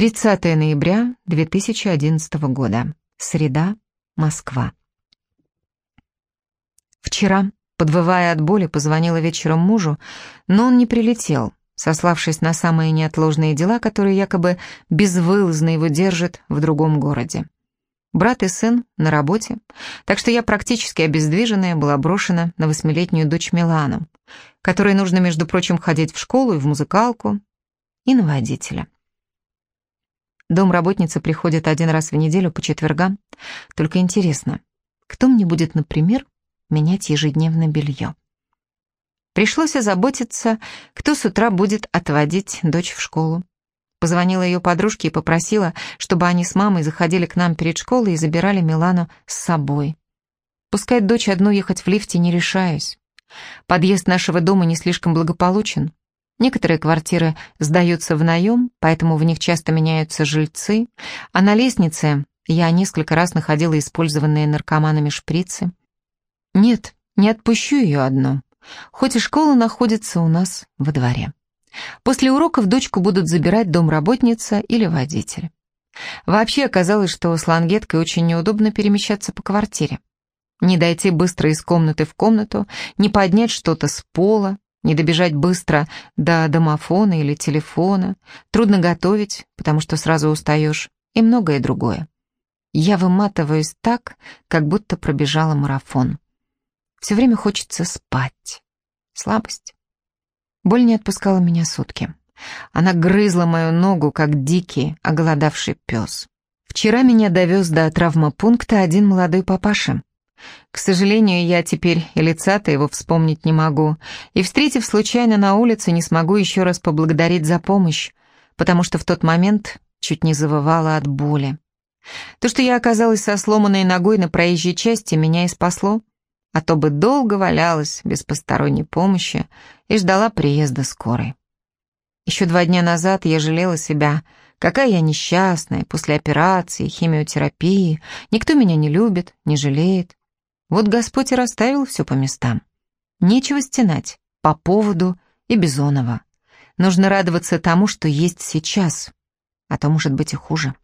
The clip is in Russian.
30 ноября 2011 года. Среда, Москва. Вчера, подвывая от боли, позвонила вечером мужу, но он не прилетел, сославшись на самые неотложные дела, которые якобы безвылазно его держат в другом городе. Брат и сын на работе, так что я практически обездвиженная была брошена на восьмилетнюю дочь Милану, которой нужно, между прочим, ходить в школу и в музыкалку, и на водителя. Домработница приходит один раз в неделю по четвергам. Только интересно, кто мне будет, например, менять ежедневное белье? Пришлось озаботиться, кто с утра будет отводить дочь в школу. Позвонила ее подружке и попросила, чтобы они с мамой заходили к нам перед школой и забирали Милану с собой. Пускать дочь одну ехать в лифте не решаюсь. Подъезд нашего дома не слишком благополучен. Некоторые квартиры сдаются в наем, поэтому в них часто меняются жильцы, а на лестнице я несколько раз находила использованные наркоманами шприцы. Нет, не отпущу ее одну, хоть и школа находится у нас во дворе. После уроков дочку будут забирать домработница или водитель. Вообще оказалось, что с лангеткой очень неудобно перемещаться по квартире. Не дойти быстро из комнаты в комнату, не поднять что-то с пола, не добежать быстро до домофона или телефона, трудно готовить, потому что сразу устаешь, и многое другое. Я выматываюсь так, как будто пробежала марафон. Все время хочется спать. Слабость. Боль не отпускала меня сутки. Она грызла мою ногу, как дикий, оголодавший пес. Вчера меня довез до травмопункта один молодой папаша. К сожалению, я теперь и лица-то его вспомнить не могу, и, встретив случайно на улице, не смогу еще раз поблагодарить за помощь, потому что в тот момент чуть не завывала от боли. То, что я оказалась со сломанной ногой на проезжей части, меня и спасло, а то бы долго валялась без посторонней помощи и ждала приезда скорой. Еще два дня назад я жалела себя, какая я несчастная, после операции, химиотерапии, никто меня не любит, не жалеет. Вот Господь и расставил все по местам. Нечего стенать по поводу и Бизонова. Нужно радоваться тому, что есть сейчас, а то может быть и хуже.